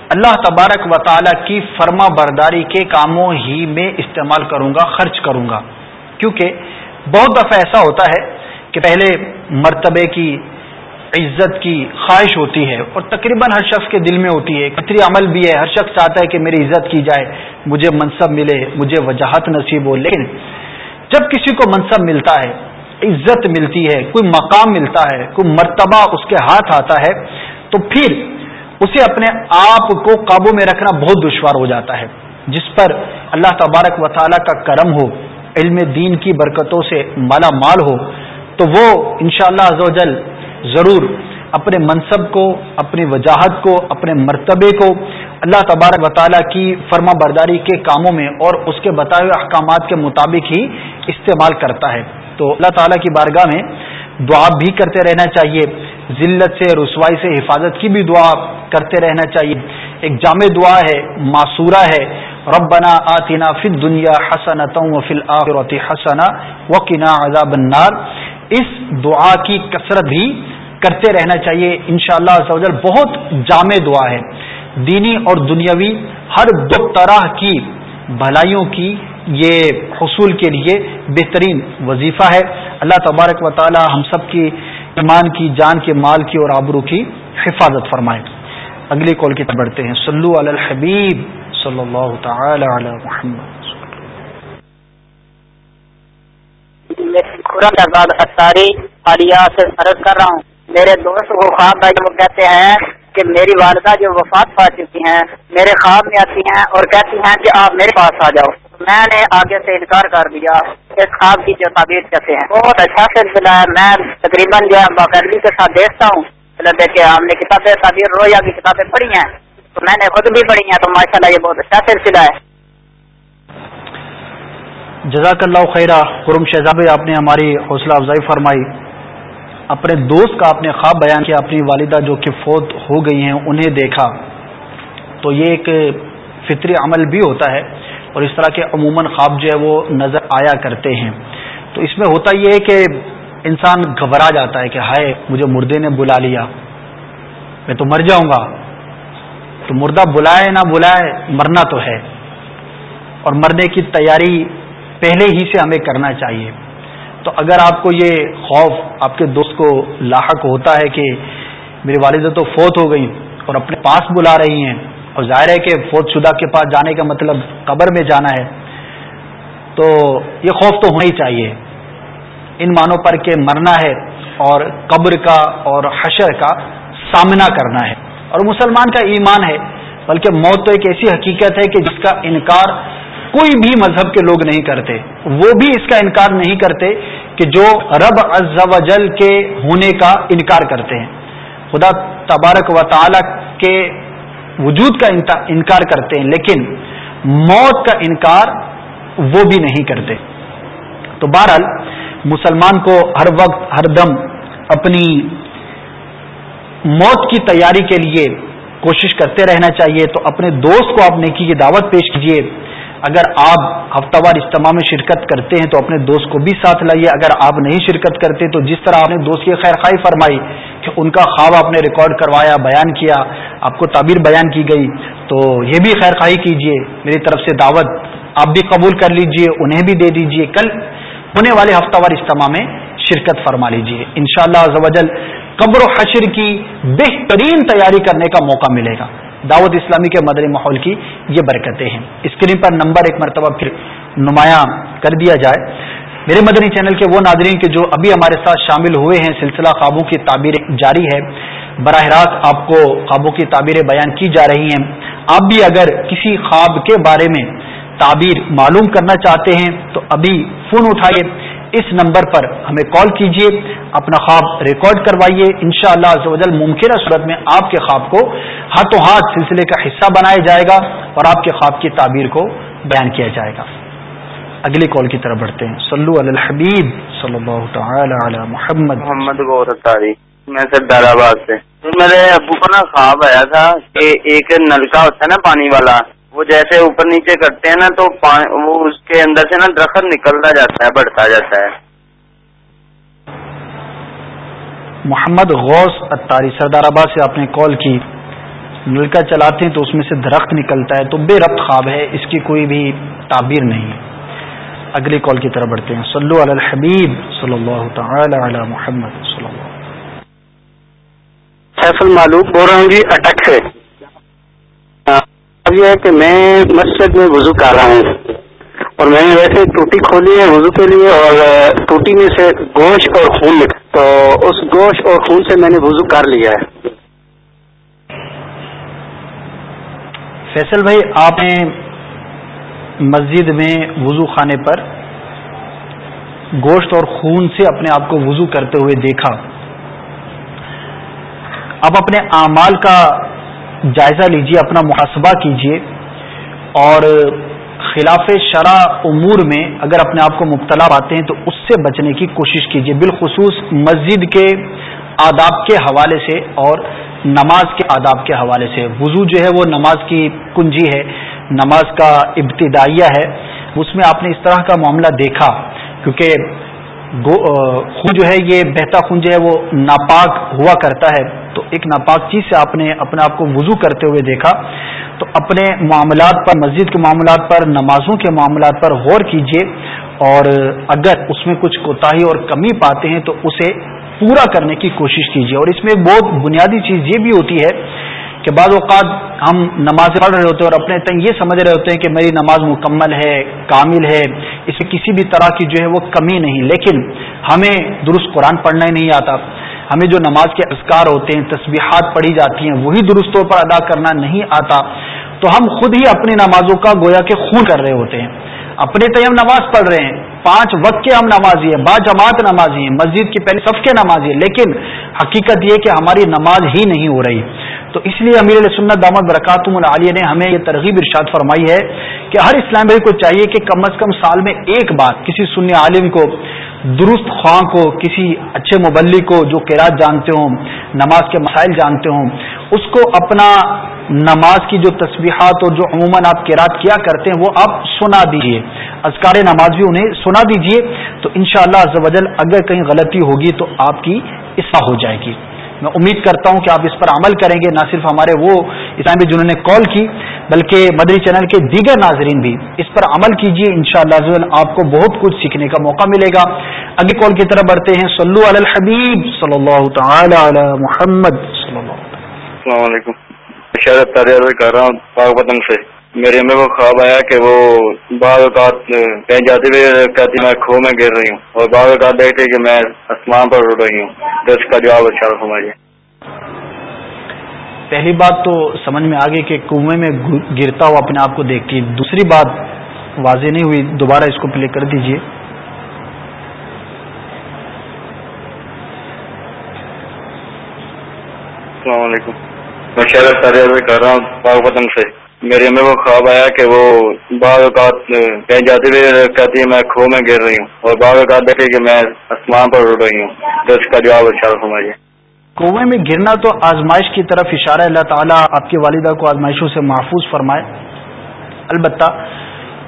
اللہ تبارک و تعالی کی فرما برداری کے کاموں ہی میں استعمال کروں گا، خرچ کروں گا۔ کیونکہ بہت دفعہ ایسا ہوتا ہے کہ پہلے مرتبے کی عزت کی خواہش ہوتی ہے اور تقریباً ہر شخص کے دل میں ہوتی ہے۔ کتری عمل بھی ہے۔ ہر شخص چاہتا ہے کہ میری عزت کی جائے، مجھے منصب ملے، مجھے وجاہت نصیب ہو۔ لیکن جب کسی کو منصب ملتا ہے، عزت ملتی ہے، کوئی مقام ملتا ہے، کوئی مرتبہ اس کے ہاتھ آتا ہے، تو پھر اسے اپنے آپ کو قابو میں رکھنا بہت دشوار ہو جاتا ہے۔ جس پر اللہ تبارک و تعالیٰ کا کرم ہو، علم دین کی برکتوں سے مالا مال ہو تو وہ انشاءاللہ شاء اللہ ضرور اپنے منصب کو، اپنی وجاہت کو، اپنے مرتبے کو اللہ تبارک و تعالیٰ کی فرما برداری کے کاموں میں اور اس کے بتائے ہوئے احکامات کے مطابق ہی استعمال کرتا ہے۔ تو اللہ تعالیٰ کی بارگاہ میں دعا بھی کرتے رہنا چاہیے، ذلت سے، رسوائی سے، حفاظت کی بھی دعا کرتے رہنا چاہیے۔ ایک جامع دعا ہے، معصورہ ہے۔ ربنا آتنا فی الدنیا حسنتا وفی الاخرۃ حسنا وقنا عذاب النار۔ اس دعا کی کثرت بھی کرتے رہنا چاہیے۔ انشاءاللہ شاء اللہ بہت جامع دعا ہے۔ دینی اور دنیاوی ہر دو طرح کی بھلائیوں کی یہ حصول کے لیے بہترین وظیفہ ہے۔ اللہ تبارک و تعالی ہم سب کی ایمان کی، جان کے، مال کی اور آبرو کی حفاظت فرمائے۔ اگلی کال کی طرف بڑھتے ہیں۔ صلو علی الحبیب صلی اللہ تعالی علی محمد۔ سے عرض کر رہا ہوں۔ میرے دوست وہ خواب بھائی، وہ کہتے ہیں کہ میری والدہ جو وفات پا چکی ہیں، میرے خواب میں آتی ہیں اور کہتی ہیں کہ آپ میرے پاس آ جاؤ۔ میں نے آگے سے انکار کر دیا اس خواب کی جو تعبیر کہتے ہیں۔ بہت اچھا سلسلہ ہے۔ میں تقریباً جو ہے باقاعدگی کے ساتھ دیکھتا ہوں۔ دیکھے ہم نے کتابیں تعبیر رویا کی کتابیں پڑھی ہیں، تو میں نے خود بھی پڑھی ہیں، تو ماشاء اللہ یہ بہت اچھا سلسلہ ہے۔ جزاک اللہ خیرہ قرم شہزاب آپ نے ہماری حوصلہ افزائی فرمائی. اپنے دوست کا اپنے خواب بیان کیا، اپنی والدہ جو کہ فوت ہو گئی ہیں، انہیں دیکھا. تو یہ ایک فطری عمل بھی ہوتا ہے اور اس طرح کے عموماً خواب جو ہے وہ نظر آیا کرتے ہیں۔ تو اس میں ہوتا یہ ہے کہ انسان گھبرا جاتا ہے کہ ہائے، مجھے مردے نے بلا لیا۔ میں تو مر جاؤں گا۔ تو مردہ بلائے نہ بلائے، مرنا تو ہے۔ اور مرنے کی تیاری پہلے ہی سے ہمیں کرنا چاہیے۔ تو اگر آپ کو یہ خوف آپ کے دوست کو لاحق ہوتا ہے کہ میری والدہ تو فوت ہو گئی اور اپنے پاس بلا رہی ہیں اور ظاہر ہے کہ فوت شدہ کے پاس جانے کا مطلب قبر میں جانا ہے، تو یہ خوف تو ہونا ہی چاہیے۔ ان معنوں پر کہ مرنا ہے اور قبر کا اور حشر کا سامنا کرنا ہے۔ اور مسلمان کا ایمان ہے، بلکہ موت تو ایک ایسی حقیقت ہے کہ جس کا انکار کوئی بھی مذہب کے لوگ نہیں کرتے۔ وہ بھی اس کا انکار نہیں کرتے کہ جو رب عز و جل کے ہونے کا انکار کرتے ہیں۔ خدا تبارک و تعالی کے وجود کا انکار کرتے ہیں، لیکن موت کا انکار وہ بھی نہیں کرتے۔ تو بہرحال، مسلمان کو ہر وقت ہر دم اپنی موت کی تیاری کے لیے کوشش کرتے رہنا چاہیے۔ تو اپنے دوست کو آپ نیکی کی دعوت پیش کیجیے۔ اگر آپ ہفتہ وار اجتماع میں شرکت کرتے ہیں تو اپنے دوست کو بھی ساتھ لائیے۔ اگر آپ نہیں شرکت کرتے تو جس طرح آپ نے دوست کی خیر خواہ فرمائی کہ ان کا خواب آپ نے ریکارڈ کروایا، بیان کیا، آپ کو تعبیر بیان کی گئی، تو یہ بھی خیر خواہی کیجیے میری طرف سے دعوت آپ بھی قبول کر لیجیے، انہیں بھی دے دیجیے۔ کل ہونے والے ہفتہ وار اجتماع میں شرکت فرما لیجیے ان شاء اللہ قبر و حشر کی بہترین تیاری کرنے کا موقع ملے گا۔ دعوت اسلامی کے مدنی ماحول کی یہ برکتیں ہیں۔ اسکرین پر نمبر ایک مرتبہ پھر نمایاں کر دیا جائے۔ میرے مدنی چینل کے وہ ناظرین کے جو ابھی ہمارے ساتھ شامل ہوئے ہیں، سلسلہ خوابوں کی تعبیر جاری ہے۔ براہ راست آپ کو خوابوں کی تعبیریں بیان کی جا رہی ہیں۔ آپ بھی اگر کسی خواب کے بارے میں تعبیر معلوم کرنا چاہتے ہیں تو ابھی فون اٹھائیے۔ اس نمبر پر ہمیں کال کیجیے اپنا خواب ریکارڈ کروائیے۔ ان شاء اللہ ممکنہ صورت میں آپ کے خواب کو ہاتھوں ہاتھ سلسلے کا حصہ بنایا جائے گا اور آپ کے خواب کی تعبیر کو بیان کیا جائے گا۔ اگلی کال کی طرف بڑھتے ہیں۔ سلو الحبیب صلی اللہ تعالی علی محمد۔ محمد میں سر آباد سے۔ میرے ابو کو نا خواب آیا تھا کہ ایک نلکا ہوتا ہے نا پانی والا۔ وہ جیسے اوپر نیچے کرتے ہیں نا تو وہ اس کے اندر سے نا درخت نکلتا جاتا ہے بڑھتا جاتا ہے۔ محمد غوث اتاری سردار آباد سے آپ نے کال کی۔ نلکا چلاتے ہیں تو اس میں سے درخت نکلتا ہے تو بے ربط خواب ہے اس کی کوئی بھی تعبیر نہیں۔ ہے اگلی کال کی طرف بڑھتے ہیں۔ صلو علی الحبیب صلی اللہ تعالی علی محمد صلی اللہ سیف المعلوم بول رہا ہوں جی اٹک سے۔ اب یہ ہے کہ میں مسجد میں وضو کر رہا ہوں اور میں نے ویسے ٹوٹی کھولی ہے وضو کے لیے اور ٹوٹی میں سے گوشت اور خون تو اس گوشت اور خون سے میں نے وضو کر لیا ہے۔ فیصل بھائی، آپ نے مسجد میں وضو خانے پر گوشت اور خون سے اپنے آپ کو وضو کرتے ہوئے دیکھا۔ آپ اپنے اعمال کا جائزہ لیجیے، اپنا محاسبہ کیجیے۔ اور خلاف شرع امور میں اگر اپنے آپ کو مبتلا پاتے ہیں تو اس سے بچنے کی کوشش کیجیے بالخصوص مسجد کے آداب کے حوالے سے اور نماز کے آداب کے حوالے سے۔ وضو جو ہے وہ نماز کی کنجی ہے، نماز کا ابتدائیہ ہے۔ اس میں آپ نے اس طرح کا معاملہ دیکھا، کیونکہ خون جو ہے، یہ بہتا خون جو ہے وہ ناپاک ہوا کرتا ہے۔ تو ایک ناپاک چیز سے آپ نے اپنے آپ کو وضو کرتے ہوئے دیکھا، تو اپنے معاملات پر، مسجد کے معاملات پر، نمازوں کے معاملات پر غور کیجیے اور اگر اس میں کچھ کوتاہی اور کمی پاتے ہیں تو اسے پورا کرنے کی کوشش کیجیے اور اس میں ایک بہت بنیادی چیز یہ بھی ہوتی ہے کہ بعض اوقات ہم نماز پڑھ رہے ہوتے ہیں اور اپنے تنگ یہ سمجھ رہے ہوتے ہیں کہ میری نماز مکمل ہے، کامل ہے، اس میں کسی بھی طرح کی جو ہے وہ کمی نہیں، لیکن ہمیں درست قرآن پڑھنا ہی نہیں آتا۔ ہمیں جو نماز کے اذکار ہوتے ہیں، تسبیحات پڑھی جاتی ہیں، وہی درست طور پر ادا کرنا نہیں آتا۔ تو ہم خود ہی اپنی نمازوں کا گویا کے خون کر رہے ہوتے ہیں۔ اپنے ہم نماز پڑھ رہے ہیں۔ پانچ وقت کے ہم نمازی ہیں، با جماعت نمازی ہیں، مسجد کی پہلے سب کے نمازی ہیں۔ لیکن حقیقت یہ کہ ہماری نماز ہی نہیں ہو رہی۔ تو اس لیے امیر سنت دامد برکاتم العالیہ نے ہمیں یہ ترغیب ارشاد فرمائی ہے کہ ہر اسلام بھائی کو چاہیے کہ کم از کم سال میں ایک بار کسی سنی عالم کو، درست خواہ کو، کسی اچھے مبلی کو جو کراط جانتے ہوں، نماز کے مسائل جانتے ہوں، اس کو اپنا نماز کی جو تسبیحات اور جو عموماً آپ کراط کیا کرتے ہیں، وہ آپ سنا دیجیے ازکار نماز بھی انہیں سنا دیجیے تو انشاءاللہ شاء اللہ اگر کہیں غلطی ہوگی تو آپ کی اصلاح ہو جائے گی۔ میں امید کرتا ہوں کہ آپ اس پر عمل کریں گے، نہ صرف ہمارے وہ اسلامی جنہوں نے کال کی، بلکہ مدری چینل کے دیگر ناظرین بھی اس پر عمل کیجیے ان شاء اللہ آپ کو بہت کچھ سیکھنے کا موقع ملے گا۔ اگلی کال کی طرف بڑھتے ہیں۔ صلو علی الحبیب صلی اللہ تعالی علی محمد صلی اللہ السلام علیکم۔ کر رہا ہوں سے۔ میرے میں وہ خواب آیا کہ وہ بعض اوقات کہیں جاتے ہوئے کہتی میں کھو میں گر رہی ہوں اور بعض اوقات دیکھتے کہ میں آسمان پر اڑ رہی ہوں۔ تو اس کا جواب اچھا سمجھیے پہلی بات تو سمجھ میں آگے کہ کنویں میں گرتا ہوا اپنے آپ کو دیکھتی دوسری بات واضح نہیں ہوئی دوبارہ اس کو پلے کر دیجیے السلام علیکم۔ میں شہر کر رہا ہوں باغ پتنگ سے۔ میری امی کو خواب آیا کہ وہ بعض اوقات کہیں جاتی ہوئی کہتی ہے میں کھو میں گر رہی ہوں۔ اور بعض اوقات دیکھے کہ میں آسمان پر اڑ رہی ہوں۔ تو اس کا جواب اشارہ فرمائیے۔ کنویں میں گرنا تو آزمائش کی طرف اشارہ اللہ تعالیٰ آپ کی والدہ کو آزمائشوں سے محفوظ فرمائے۔ البتہ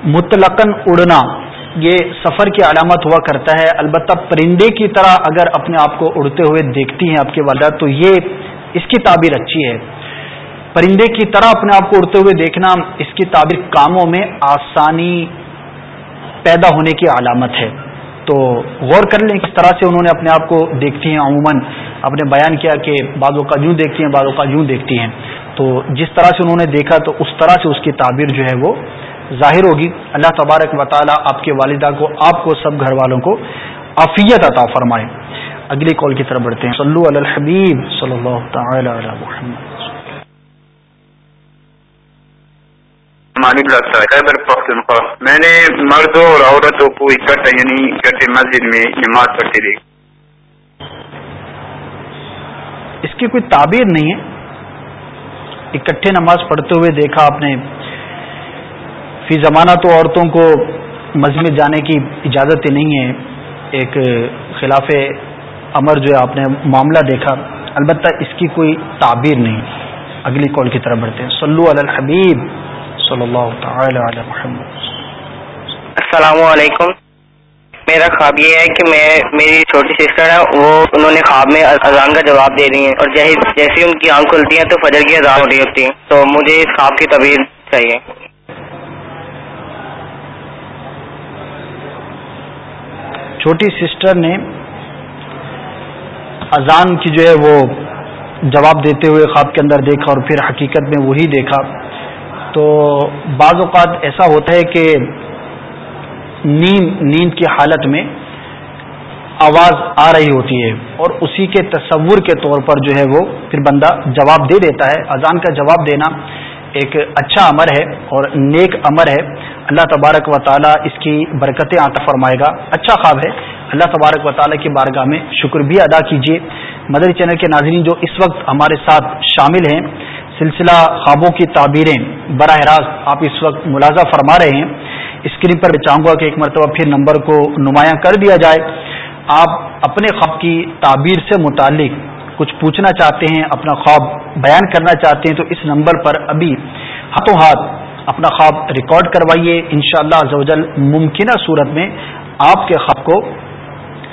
متلقن اڑنا، یہ سفر کی علامت ہوا کرتا ہے۔ البتہ پرندے کی طرح اگر اپنے آپ کو اڑتے ہوئے دیکھتی ہیں آپ کی والدہ، تو یہ اس کی تعبیر اچھی ہے۔ پرندے کی طرح اپنے آپ کو اڑتے ہوئے دیکھنا اس کی تعبیر کاموں میں آسانی پیدا ہونے کی علامت ہے۔ تو غور کر لیں کس طرح سے انہوں نے اپنے آپ کو دیکھتی ہیں، عموماً اپنے بیان کیا کہ بعضوں کا یوں دیکھتی ہیں بعضوں کا یوں دیکھتی ہیں۔ تو جس طرح سے انہوں نے دیکھا تو اس طرح سے اس کی تعبیر جو ہے وہ ظاہر ہوگی۔ اللہ تبارک و تعالیٰ آپ کے والدہ کو، آپ کو، سب گھر والوں کو عفیت عطا فرمائے۔ اگلی کال کی طرف بڑھتے ہیں۔ صلو علی الحبیب صلی اللہ تعالی علی محمد۔ مالک خیبر پختونخوا میں نے مردوں اور عورتوں کو اکٹھا یعنی اکٹھے مسجد میں نماز پڑھتے دیکھ اس کی کوئی تعبیر نہیں ہے۔ اکٹھے نماز پڑھتے ہوئے دیکھا آپ نے۔ فی زمانہ تو عورتوں کو مسجد میں جانے کی اجازت ہی نہیں ہے۔ ایک خلاف امر جو ہے آپ نے معاملہ دیکھا۔ البتہ اس کی کوئی تعبیر نہیں۔ اگلی کال کی طرف بڑھتے ہیں۔ سلو الحبیب۔ صلی اللہ تعالی علی محمد. السلام علیکم۔ میرا خواب یہ ہے کہ میں میری چھوٹی سسٹر ہے وہ انہوں نے خواب میں اذان کا جواب دے دی ہیں۔ اور جیسے ان کی آنکھ کھلتی ہیں تو فجر کی اذان ہو رہی ہوتی ہے تو مجھے اس خواب کی طبیعت چاہیے۔ چھوٹی سسٹر نے اذان کی جو ہے وہ جواب دیتے ہوئے خواب کے اندر دیکھا اور پھر حقیقت میں وہی دیکھا۔ تو بعض اوقات ایسا ہوتا ہے کہ نیند نیند کی حالت میں آواز آ رہی ہوتی ہے اور اسی کے تصور کے طور پر جو ہے وہ پھر بندہ جواب دے دیتا ہے، اذان کا جواب دینا ایک اچھا امر ہے اور نیک امر ہے۔ اللہ تبارک و تعالیٰ اس کی برکتیں آتا فرمائے گا۔ اچھا خواب ہے۔ اللہ تبارک و تعالیٰ کی بارگاہ میں شکر بھی ادا کیجیے۔ مدری چینل کے ناظرین جو اس وقت ہمارے ساتھ شامل ہیں، سلسلہ خوابوں کی تعبیریں براہ راست آپ اس وقت ملازہ فرما رہے ہیں۔ اسکرین پر چاہوں گا کہ ایک مرتبہ پھر نمبر کو نمایاں کر دیا جائے۔ آپ اپنے خواب کی تعبیر سے متعلق کچھ پوچھنا چاہتے ہیں، اپنا خواب بیان کرنا چاہتے ہیں، تو اس نمبر پر ابھی ہاتھوں ہاتھ اپنا خواب ریکارڈ کروائیے۔ انشاءاللہ شاء اللہ ممکنہ صورت میں آپ کے خواب کو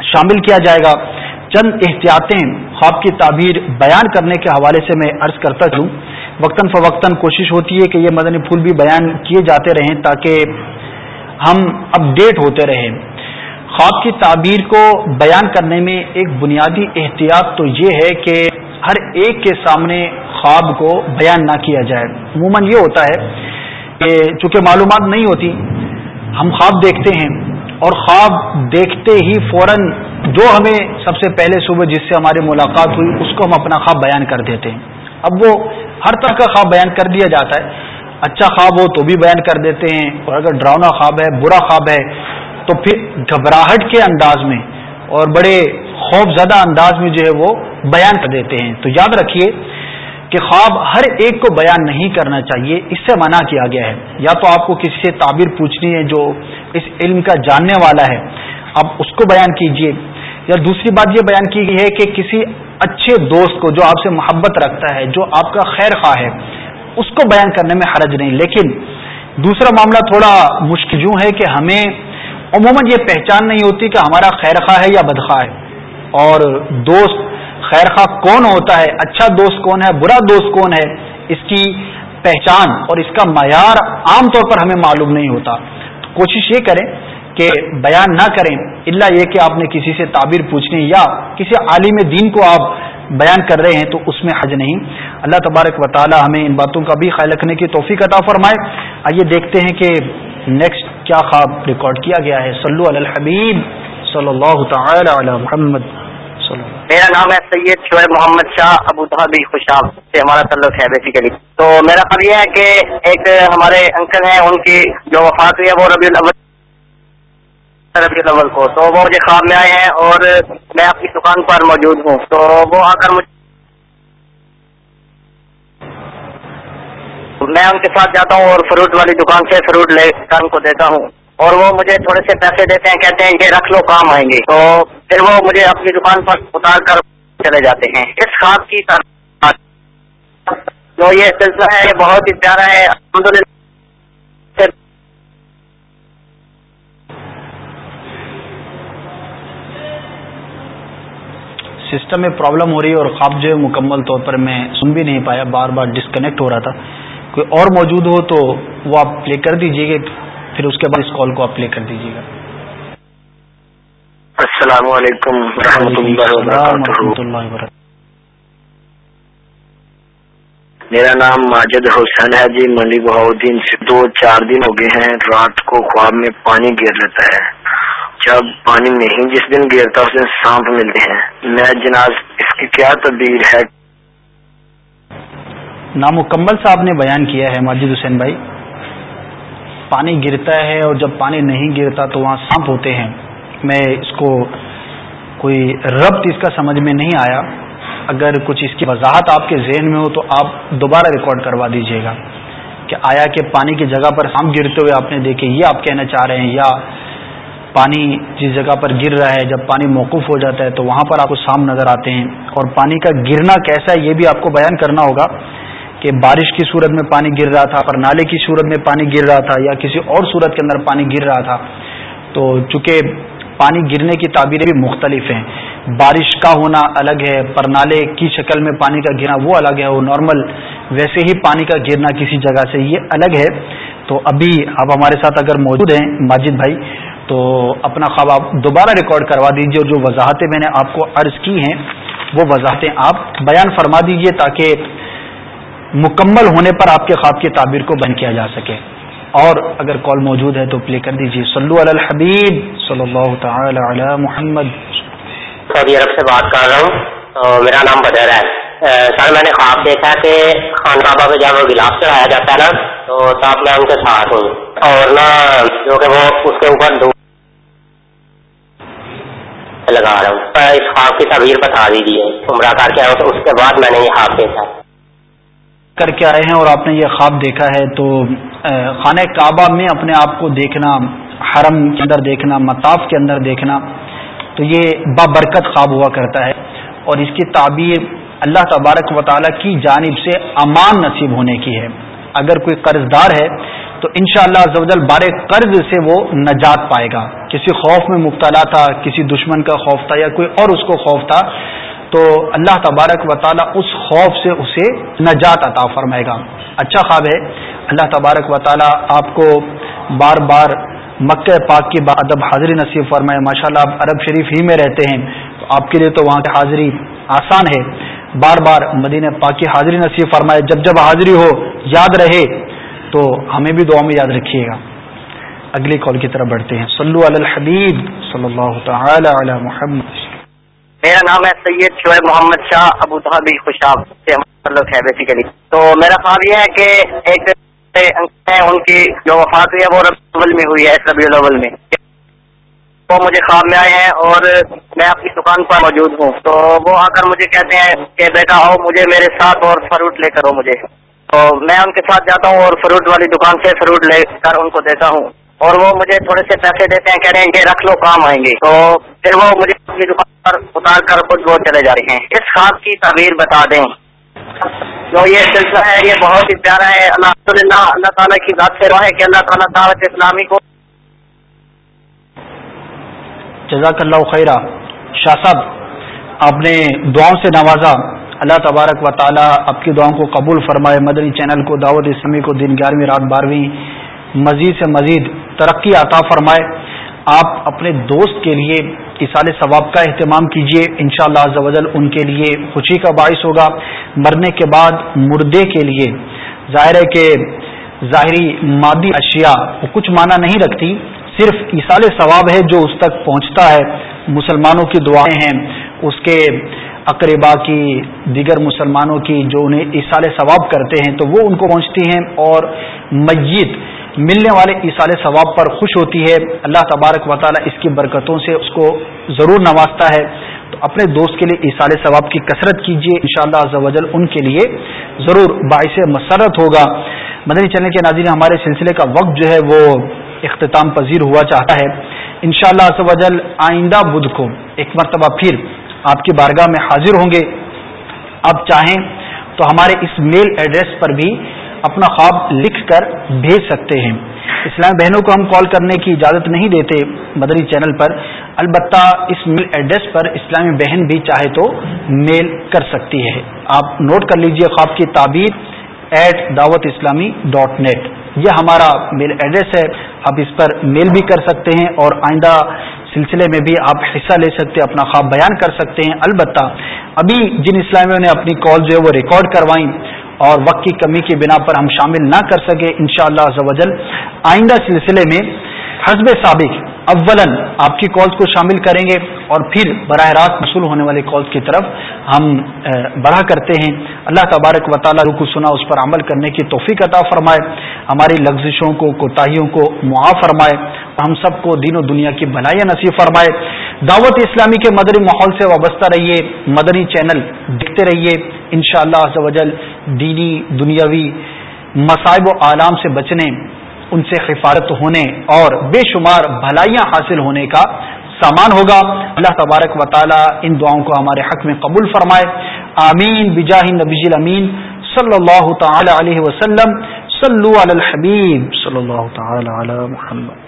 شامل کیا جائے گا۔ چند احتیاطیں خواب کی تعبیر بیان کرنے کے حوالے سے میں عرض کرتا ہوں۔ وقتاً فوقتاً کوشش ہوتی ہے کہ یہ مدنی پھول بھی بیان کیے جاتے رہیں تاکہ ہم اپ ڈیٹ ہوتے رہیں۔ خواب کی تعبیر کو بیان کرنے میں ایک بنیادی احتیاط تو یہ ہے کہ ہر ایک کے سامنے خواب کو بیان نہ کیا جائے۔ عموماً یہ ہوتا ہے کہ چونکہ معلومات نہیں ہوتی، ہم خواب دیکھتے ہیں اور خواب دیکھتے ہی فوراً جو ہمیں سب سے پہلے صبح جس سے ہماری ملاقات ہوئی، اس کو ہم اپنا خواب بیان کر دیتے ہیں۔ اب وہ ہر طرح کا خواب بیان کر دیا جاتا ہے۔ اچھا خواب ہو تو بھی بیان کر دیتے ہیں، اور اگر ڈراؤنا خواب ہے، برا خواب ہے، تو پھر گھبراہٹ کے انداز میں اور بڑے خوف زدہ انداز میں جو ہے وہ بیان کر دیتے ہیں۔ تو یاد رکھیے کہ خواب ہر ایک کو بیان نہیں کرنا چاہیے، اس سے منع کیا گیا ہے۔ یا تو آپ کو کسی سے تعبیر پوچھنی ہے جو اس علم کا جاننے والا ہے، آپ اس کو بیان کیجیے۔ یا دوسری بات یہ بیان کی گئی ہے کہ کسی اچھے دوست کو جو آپ سے محبت رکھتا ہے، جو آپ کا خیر خواہ ہے، اس کو بیان کرنے میں حرج نہیں۔ لیکن دوسرا معاملہ تھوڑا مشکل یوں ہے کہ ہمیں عموماً یہ پہچان نہیں ہوتی کہ ہمارا خیر خواہ ہے یا بدخواہ ہے۔ اور دوست خیر خواہ کون ہوتا ہے؟ اچھا دوست کون ہے؟ برا دوست کون ہے؟ اس کی پہچان اور اس کا معیار عام طور پر ہمیں معلوم نہیں ہوتا۔ کوشش یہ کریں کہ بیان نہ کریں اللہ یہ کہ آپ نے کسی سے تعبیر پوچھنی یا کسی عالم دین کو آپ بیان کر رہے ہیں، تو اس میں حج نہیں۔ اللہ تبارک و تعالی ہمیں ان باتوں کا بھی خیال رکھنے کی توفیق عطا فرمائے۔ آئیے دیکھتے ہیں کہ نیکسٹ کیا خواب ریکارڈ کیا گیا ہے۔ صلو علی الحبیب صلی اللہ تعالی علی محمد میرا نام ہے سید شعیب محمد شاہ ابو دھابی خوشاب سے ہمارا تعلق ہے بیسیکلی تو میرا خبر یہ ہے کہ ایک ہمارے انکل ہیں، ان کی جو وفات ہوئی ہے وہ ربیع الاول ربی الاول کو۔ تو وہ مجھے خواب میں آئے ہیں اور میں اپنی دکان پر موجود ہوں۔ تو وہ آ کر مجھے میں ان کے ساتھ جاتا ہوں اور فروٹ والی دکان سے فروٹ لے کر ان کو دیتا ہوں۔ اور وہ مجھے تھوڑے سے پیسے دیتے ہیں، کہتے ہیں یہ رکھ لو، کام آئیں گے۔ تو پھر وہ مجھے اپنی دکان پر اتار کر چلے جاتے ہیں۔ اس خواب کی جو یہ سلسلہ ہے، یہ بہت ہی پیارا ہے۔ الحمد سسٹم میں پرابلم ہو رہی ہے اور خواب جو ہے مکمل طور پر میں سن بھی نہیں پایا بار بار ڈسکنیکٹ ہو رہا تھا۔ کوئی اور موجود ہو تو وہ آپ پلے کر دیجیے گا پھر اس کے بعد اس کال کو آپ پلے کر دیجیے گا۔ السلام علیکم ورحمۃ اللہ وبرکاتہ۔ میرا نام ماجد حسین ہے جی منڈی بہاؤدین سے۔ دو چار دن ہو گئے ہیں رات کو خواب میں پانی گر لیتا ہے۔ جب پانی نہیں جس دن گرتا اس دن سانپ ملتے ہیں۔ میں جناز اس کی کیا تبدیل ہے؟ نامکمل صاحب نے بیان کیا ہے، ماجد حسین بھائی۔ پانی گرتا ہے اور جب پانی نہیں گرتا تو وہاں سانپ ہوتے ہیں۔ میں اس کو کوئی ربط اس کا سمجھ میں نہیں آیا۔ اگر کچھ اس کی وضاحت آپ کے ذہن میں ہو تو آپ دوبارہ ریکارڈ کروا دیجیے گا۔ کہ آیا کہ پانی کی جگہ پر سانپ گرتے ہوئے آپ نے دیکھے، یہ آپ کہنا چاہ رہے ہیں یا پانی جس جگہ پر گر رہا ہے، جب پانی موقف ہو جاتا ہے، تو وہاں پر آپ کو سام نظر آتے ہیں۔ اور پانی کا گرنا کیسا ہے، یہ بھی آپ کو بیان کرنا ہوگا کہ بارش کی صورت میں پانی گر رہا تھا، پر نالے کی صورت میں پانی گر رہا تھا یا کسی اور صورت کے اندر پانی گر رہا تھا۔ تو چونکہ پانی گرنے کی تعبیریں بھی مختلف ہیں، بارش کا ہونا الگ ہے، پر نالے کی شکل میں پانی کا گرنا وہ الگ ہے۔ وہ نارمل ویسے ہی پانی کا گرنا کسی جگہ سے یہ الگ ہے۔ تو ابھی آپ ہمارے ساتھ اگر موجود ہیں، ماجد بھائی تو اپنا خواب آپ دوبارہ ریکارڈ کروا دیجیے اور جو وضاحتیں میں نے آپ کو عرض کی ہیں، وہ وضاحتیں آپ بیان فرما دیجیے تاکہ مکمل ہونے پر آپ کے خواب کی تعبیر کو بند کیا جا سکے۔ اور اگر کال موجود ہے تو پلے کر دیجیے صلو علی الحبیب صلی اللہ تعالی علی محمد۔ سعودی عرب سے بات کر رہا ہوں۔ میرا نام بدر ہے۔ سر، میں نے خواب دیکھا کہ خان بابا پہ جب وہ گلاس چڑھایا جاتا ہے نا، تو صاحب میں ان کے ساتھ ہوں۔ اور نہ جو کہ وہ اس کے اوپر دو لگا رہا ہوں۔ اس خواب کی تعبیر بتا دیجیے عمرہ کر کے آؤں تو اس کے بعد میں نے یہ خواب دیکھا کر کے آئے ہیں اور آپ نے یہ خواب دیکھا ہے تو خانہ کعبہ میں اپنے آپ کو دیکھنا، حرم کے اندر دیکھنا، مطاف کے اندر دیکھنا، تو یہ بابرکت خواب ہوا کرتا ہے۔ اور اس کی تعبیر اللہ تبارک و تعالیٰ کی جانب سے امان نصیب ہونے کی ہے۔ اگر کوئی قرض دار ہے تو ان شاء اللہ بارے قرض سے وہ نجات پائے گا۔ کسی خوف میں مبتلا تھا، کسی دشمن کا خوف تھا یا کوئی اور اس کو خوف تھا، تو اللہ تبارک و تعالیٰ اس خوف سے اسے نجات عطا فرمائے گا۔ اچھا خواب ہے، اللہ تبارک و تعالیٰ آپ کو بار بار مکہ پاک کی ادب حاضری نصیب فرمائے۔ ماشاء اللہ آپ عرب شریف ہی میں رہتے ہیں، تو آپ کے لیے تو وہاں کی حاضری آسان ہے۔ بار بار مدینہ پاک کی حاضری نصیب فرمائے۔ جب جب حاضری ہو، یاد رہے۔ تو ہمیں بھی دعا میں یاد رکھیے گا۔ اگلی کال کی طرف بڑھتے ہیں۔ صلو علی الحبیب صلی اللہ تعالی علی محمد۔ میرا نام ہے سید شعیب محمد شاہ ابو دھابی خوشاب۔ سے ہے بیسیکلی تو میرا خواب یہ ہے کہ ایک ان کی جو وفات ہوئی ہے، وہ ربی الاول میں ہوئی ہے، اس ربی الاول میں۔ وہ مجھے خواب میں آئے ہیں اور میں اپنی دکان پر موجود ہوں۔ تو وہ آ کر مجھے کہتے ہیں کہ بیٹا آؤ، مجھے میرے ساتھ اور فروٹ لے کر مجھے۔ تو میں ان کے ساتھ جاتا ہوں اور فروٹ والی دکان سے فروٹ لے کر ان کو دیتا ہوں۔ اور وہ مجھے تھوڑے سے پیسے دیتے ہیں، کہہ رہے ہیں کہ رکھ لو، کام آئیں گے۔ تو پھر وہ مجھے اپنی دکان پر اتار کر خود وہ چلے جا رہے ہیں۔ اس خواب کی تعبیر بتا دیں۔ جو یہ سلسلہ ہے، یہ بہت ہی پیارا ہے۔ الحمد للہ اللہ تعالیٰ کی ذات سے ہے کہ اللہ تعالیٰ دعوت اسلامی کو جزاک اللہ خیرہ۔ شاہ صاحب، آپ نے دعاؤں سے نوازا۔ اللہ تبارک و تعالیٰ آپ کی دعاؤں کو قبول فرمائے، مدنی چینل کو، دعوت اسلامی کو دن گیارہویں، رات بارہویں، مزید سے مزید ترقی عطا فرمائے۔ آپ اپنے دوست کے لیے اصال ثواب کا اہتمام کیجیے ان شاء اللہ ان کے لیے خوشی کا باعث ہوگا۔ مرنے کے بعد مردے کے لیے۔ ظاہر ہے کہ ظاہری مادی اشیاء وہ کچھ معنی نہیں رکھتی، صرف اصال ثواب ہے جو اس تک پہنچتا ہے۔ مسلمانوں کی دعائیں ہیں، اس کے اقربا کی دیگر مسلمانوں کی جو انہیں اصال ثواب کرتے ہیں تو وہ ان کو پہنچتی ہیں اور میت ملنے والے اصال ثواب پر خوش ہوتی ہے۔ اللہ تبارک و تعالیٰ اس کی برکتوں سے اس کو ضرور نوازتا ہے۔ تو اپنے دوست کے لیے اصال ثواب کی کثرت کیجیے۔ ان شاء اللہ ان کے لیے ضرور باعث مسرت ہوگا۔ مدنی چینل کے ناظرین، ہمارے سلسلے کا وقت جو ہے وہ اختتام پذیر ہوا چاہتا ہے۔ انشاءاللہ شاء اللہ آئندہ بدھ کو ایک مرتبہ پھر آپ کی بارگاہ میں حاضر ہوں گے۔ آپ چاہیں تو ہمارے اس میل ایڈریس پر بھی اپنا خواب لکھ کر بھیج سکتے ہیں۔ اسلام بہنوں کو ہم کال کرنے کی اجازت نہیں دیتے مدنی چینل پر۔ البتہ اس میل ایڈریس پر اسلامی بہن بھی چاہے تو میل کر سکتی ہے۔ آپ نوٹ کر لیجیے خواب کی تعبیر ایٹ دعوت اسلامی ڈاٹ نیٹ۔ یہ ہمارا میل ایڈریس ہے۔ آپ اس پر میل بھی کر سکتے ہیں اور آئندہ سلسلے میں بھی آپ حصہ لے سکتے، اپنا خواب بیان کر سکتے ہیں۔ البتہ ابھی جن اسلامیوں نے اپنی کال جو ہے وہ ریکارڈ کروائیں اور وقت کی کمی کی بنا پر ہم شامل نہ کر سکے ان شاء اللہ آئندہ سلسلے میں حزب سابق اولن آپ کی کالز کو شامل کریں گے اور پھر براہ راست مصول ہونے والے کالز کی طرف ہم بڑھا کرتے ہیں۔ اللہ تبارک و تعالیٰ رکو سنا اس پر عمل کرنے کی توفیق عطا فرمائے۔ ہماری لفزشوں کو، کوتاہیوں کو معاف فرمائے۔ ہم سب کو دین و دنیا کی بھلائیاں نصیب فرمائے۔ دعوت اسلامی کے مدری ماحول سے وابستہ رہیے۔ مدنی چینل دیکھتے رہیے۔ ان شاء اللہ دینی، دنیاوی مصائب و عالام سے بچنے۔ ان سے خفارت ہونے اور بے شمار بھلائیاں حاصل ہونے کا سامان ہوگا۔ اللہ تبارک و تعالی ان دعاؤں کو ہمارے حق میں قبول فرمائے۔ آمین۔ بجاہ نبی امین صلی اللہ تعالی علیہ وسلم۔ صلو علی الحبیب صلی اللہ تعالی علی محمد۔